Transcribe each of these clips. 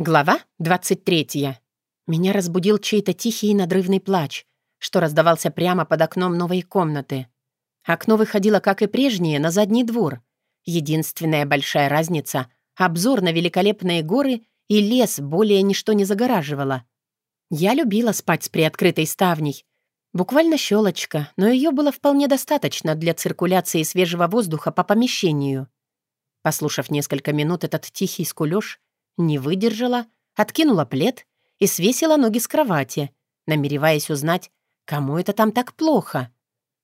Глава 23. Меня разбудил чей-то тихий и надрывный плач, что раздавался прямо под окном новой комнаты. Окно выходило, как и прежнее, на задний двор. Единственная большая разница — обзор на великолепные горы и лес более ничто не загораживало. Я любила спать с приоткрытой ставней. Буквально щелочка, но ее было вполне достаточно для циркуляции свежего воздуха по помещению. Послушав несколько минут этот тихий скулёж, не выдержала, откинула плед и свесила ноги с кровати, намереваясь узнать, кому это там так плохо.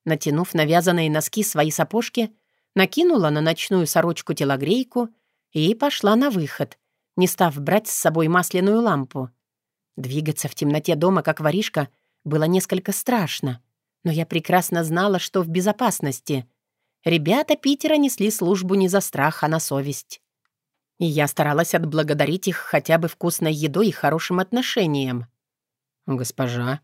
Натянув навязанные носки свои сапожки, накинула на ночную сорочку телогрейку и пошла на выход, не став брать с собой масляную лампу. Двигаться в темноте дома, как воришка, было несколько страшно, но я прекрасно знала, что в безопасности. Ребята Питера несли службу не за страх, а на совесть. И я старалась отблагодарить их хотя бы вкусной едой и хорошим отношением. «Госпожа».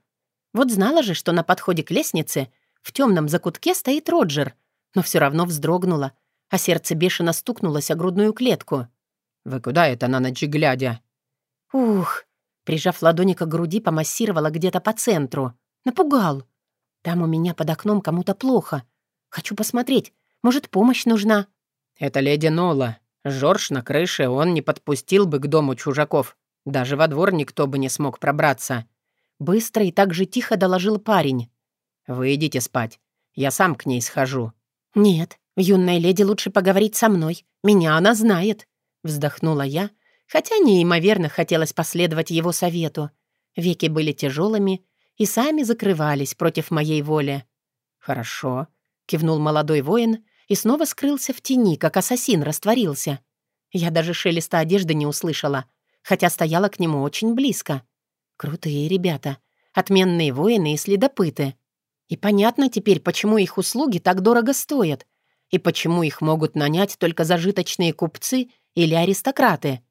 Вот знала же, что на подходе к лестнице в темном закутке стоит Роджер, но все равно вздрогнула, а сердце бешено стукнулось о грудную клетку. «Вы куда это на ночь глядя?» «Ух!» Прижав ладони к груди, помассировала где-то по центру. «Напугал. Там у меня под окном кому-то плохо. Хочу посмотреть. Может, помощь нужна?» «Это леди Нола», Жорж на крыше он не подпустил бы к дому чужаков. Даже во двор никто бы не смог пробраться. Быстро и так же тихо доложил парень. «Вы идите спать. Я сам к ней схожу». «Нет, юной леди лучше поговорить со мной. Меня она знает», — вздохнула я, хотя неимоверно хотелось последовать его совету. Веки были тяжелыми и сами закрывались против моей воли. «Хорошо», — кивнул молодой воин и снова скрылся в тени, как ассасин растворился. Я даже шелеста одежды не услышала, хотя стояла к нему очень близко. Крутые ребята, отменные воины и следопыты. И понятно теперь, почему их услуги так дорого стоят, и почему их могут нанять только зажиточные купцы или аристократы.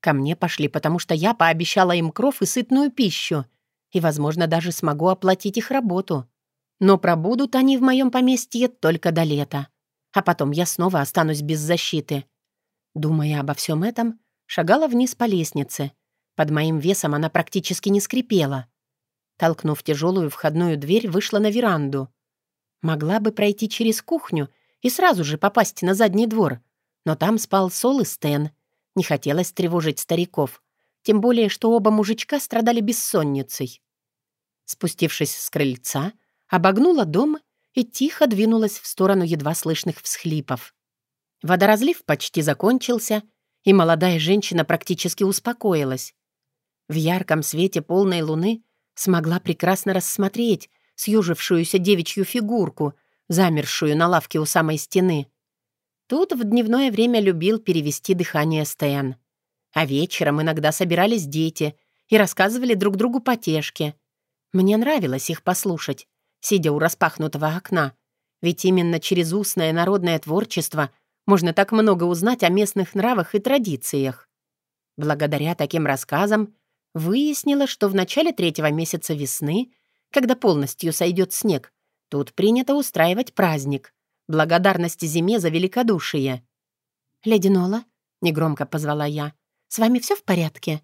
Ко мне пошли, потому что я пообещала им кров и сытную пищу, и, возможно, даже смогу оплатить их работу. Но пробудут они в моем поместье только до лета а потом я снова останусь без защиты. Думая обо всем этом, шагала вниз по лестнице. Под моим весом она практически не скрипела. Толкнув тяжелую входную дверь, вышла на веранду. Могла бы пройти через кухню и сразу же попасть на задний двор, но там спал Сол и Стэн. Не хотелось тревожить стариков, тем более, что оба мужичка страдали бессонницей. Спустившись с крыльца, обогнула дом и тихо двинулась в сторону едва слышных всхлипов. Водоразлив почти закончился, и молодая женщина практически успокоилась. В ярком свете полной луны смогла прекрасно рассмотреть съежившуюся девичью фигурку, замершую на лавке у самой стены. Тут в дневное время любил перевести дыхание Стэн. А вечером иногда собирались дети и рассказывали друг другу потешки. Мне нравилось их послушать сидя у распахнутого окна. Ведь именно через устное народное творчество можно так много узнать о местных нравах и традициях. Благодаря таким рассказам выяснила, что в начале третьего месяца весны, когда полностью сойдет снег, тут принято устраивать праздник, благодарность зиме за великодушие. «Леди Нола», — негромко позвала я, — «с вами все в порядке?»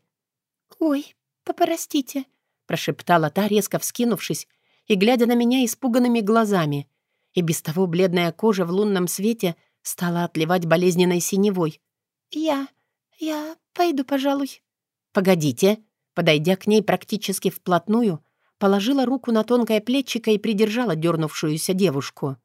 «Ой, попростите», — прошептала та, резко вскинувшись и глядя на меня испуганными глазами. И без того бледная кожа в лунном свете стала отливать болезненной синевой. «Я... я пойду, пожалуй». «Погодите», подойдя к ней практически вплотную, положила руку на тонкое плечико и придержала дернувшуюся девушку.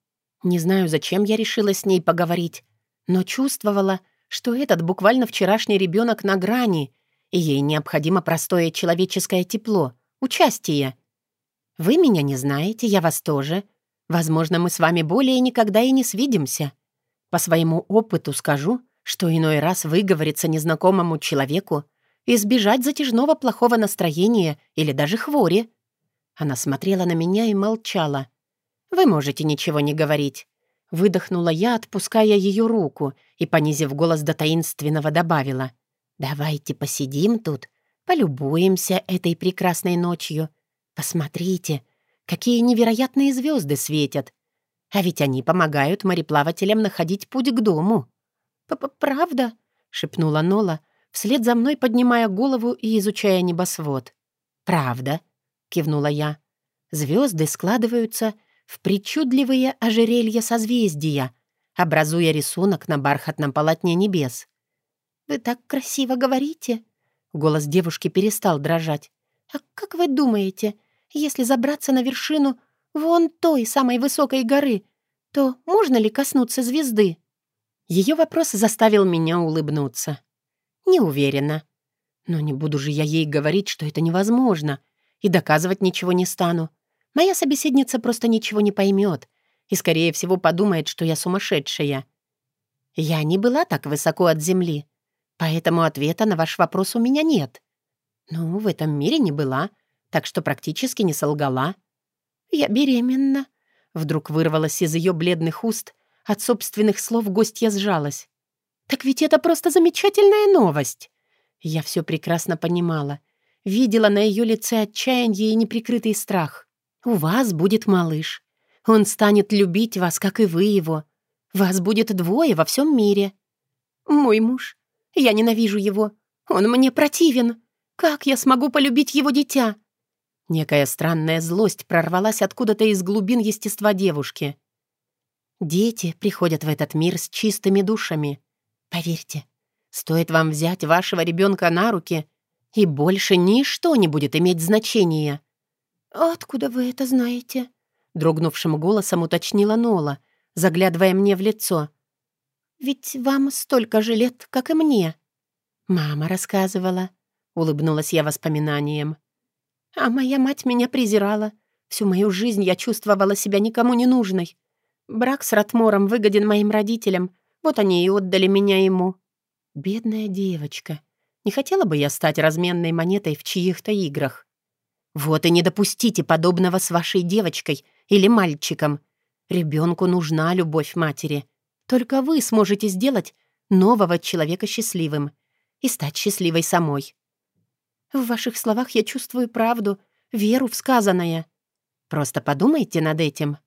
Не знаю, зачем я решила с ней поговорить, но чувствовала, что этот буквально вчерашний ребенок на грани, и ей необходимо простое человеческое тепло, участие. Вы меня не знаете, я вас тоже. Возможно, мы с вами более никогда и не свидимся. По своему опыту скажу, что иной раз выговориться незнакомому человеку, избежать затяжного плохого настроения или даже хвори. Она смотрела на меня и молчала. «Вы можете ничего не говорить». Выдохнула я, отпуская ее руку, и, понизив голос до таинственного, добавила. «Давайте посидим тут, полюбуемся этой прекрасной ночью. Посмотрите, какие невероятные звезды светят. А ведь они помогают мореплавателям находить путь к дому. «П -п «Правда?» — шепнула Нола, вслед за мной поднимая голову и изучая небосвод. «Правда», — кивнула я. Звезды складываются в причудливые ожерелья созвездия, образуя рисунок на бархатном полотне небес. «Вы так красиво говорите!» Голос девушки перестал дрожать. «А как вы думаете, если забраться на вершину вон той самой высокой горы, то можно ли коснуться звезды?» Ее вопрос заставил меня улыбнуться. «Не уверена. Но не буду же я ей говорить, что это невозможно, и доказывать ничего не стану. Моя собеседница просто ничего не поймет и, скорее всего, подумает, что я сумасшедшая. Я не была так высоко от земли, поэтому ответа на ваш вопрос у меня нет. Ну, в этом мире не была, так что практически не солгала. Я беременна. Вдруг вырвалась из ее бледных уст, от собственных слов гостья сжалась. «Так ведь это просто замечательная новость!» Я все прекрасно понимала. Видела на ее лице отчаяние и неприкрытый страх. У вас будет малыш. Он станет любить вас, как и вы его. Вас будет двое во всем мире. Мой муж. Я ненавижу его. Он мне противен. Как я смогу полюбить его дитя? Некая странная злость прорвалась откуда-то из глубин естества девушки. Дети приходят в этот мир с чистыми душами. Поверьте, стоит вам взять вашего ребенка на руки, и больше ничто не будет иметь значения. «Откуда вы это знаете?» — дрогнувшим голосом уточнила Нола, заглядывая мне в лицо. «Ведь вам столько же лет, как и мне». «Мама рассказывала», — улыбнулась я воспоминанием. «А моя мать меня презирала. Всю мою жизнь я чувствовала себя никому не нужной. Брак с Ратмором выгоден моим родителям, вот они и отдали меня ему». «Бедная девочка. Не хотела бы я стать разменной монетой в чьих-то играх?» Вот и не допустите подобного с вашей девочкой или мальчиком. Ребенку нужна любовь матери. Только вы сможете сделать нового человека счастливым и стать счастливой самой. В ваших словах я чувствую правду, веру в сказанное. Просто подумайте над этим.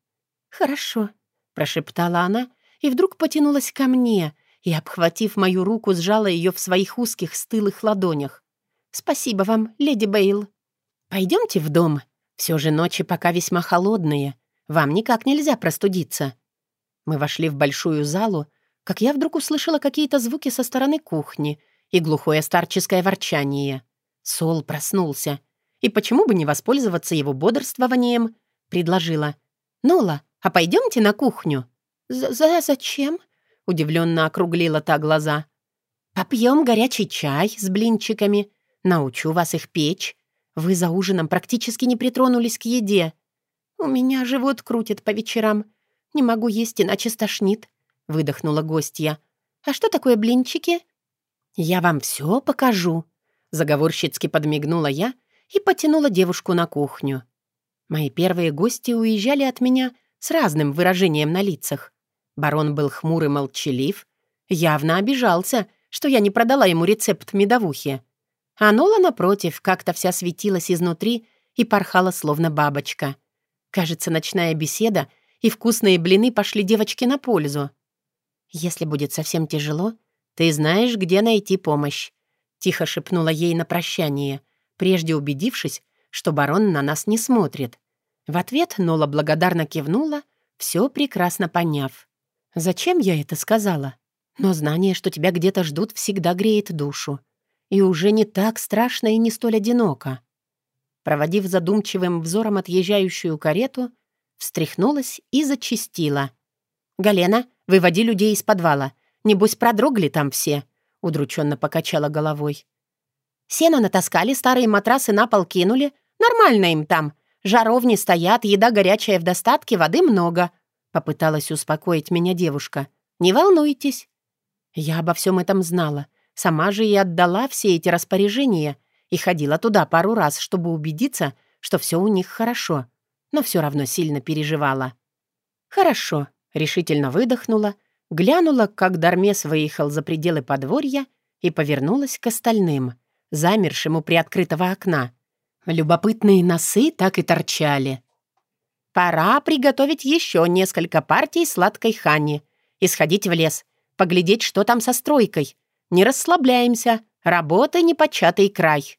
Хорошо, прошептала она и вдруг потянулась ко мне и, обхватив мою руку, сжала ее в своих узких стылых ладонях. «Спасибо вам, леди Бейл». «Пойдемте в дом. Все же ночи пока весьма холодные. Вам никак нельзя простудиться». Мы вошли в большую залу, как я вдруг услышала какие-то звуки со стороны кухни и глухое старческое ворчание. Сол проснулся. И почему бы не воспользоваться его бодрствованием? Предложила. «Нола, а пойдемте на кухню?» «За зачем?» — удивленно округлила та глаза. «Попьем горячий чай с блинчиками. Научу вас их печь. Вы за ужином практически не притронулись к еде. У меня живот крутит по вечерам. Не могу есть, иначе стошнит», — выдохнула гостья. «А что такое блинчики?» «Я вам все покажу», — заговорщицки подмигнула я и потянула девушку на кухню. Мои первые гости уезжали от меня с разным выражением на лицах. Барон был хмур и молчалив, явно обижался, что я не продала ему рецепт медовухи. А Нола, напротив, как-то вся светилась изнутри и порхала, словно бабочка. Кажется, ночная беседа и вкусные блины пошли девочке на пользу. «Если будет совсем тяжело, ты знаешь, где найти помощь», — тихо шепнула ей на прощание, прежде убедившись, что барон на нас не смотрит. В ответ Нола благодарно кивнула, все прекрасно поняв. «Зачем я это сказала? Но знание, что тебя где-то ждут, всегда греет душу и уже не так страшно и не столь одиноко. Проводив задумчивым взором отъезжающую карету, встряхнулась и зачистила. «Галена, выводи людей из подвала. Небось, продрогли там все», — удрученно покачала головой. «Сено натаскали, старые матрасы на пол кинули. Нормально им там. Жаровни стоят, еда горячая в достатке, воды много», — попыталась успокоить меня девушка. «Не волнуйтесь». Я обо всем этом знала Сама же и отдала все эти распоряжения и ходила туда пару раз, чтобы убедиться, что все у них хорошо, но все равно сильно переживала. «Хорошо», — решительно выдохнула, глянула, как Дармес выехал за пределы подворья и повернулась к остальным, замершим у приоткрытого окна. Любопытные носы так и торчали. «Пора приготовить еще несколько партий сладкой хани и сходить в лес, поглядеть, что там со стройкой», «Не расслабляемся», — Работа непочатый край.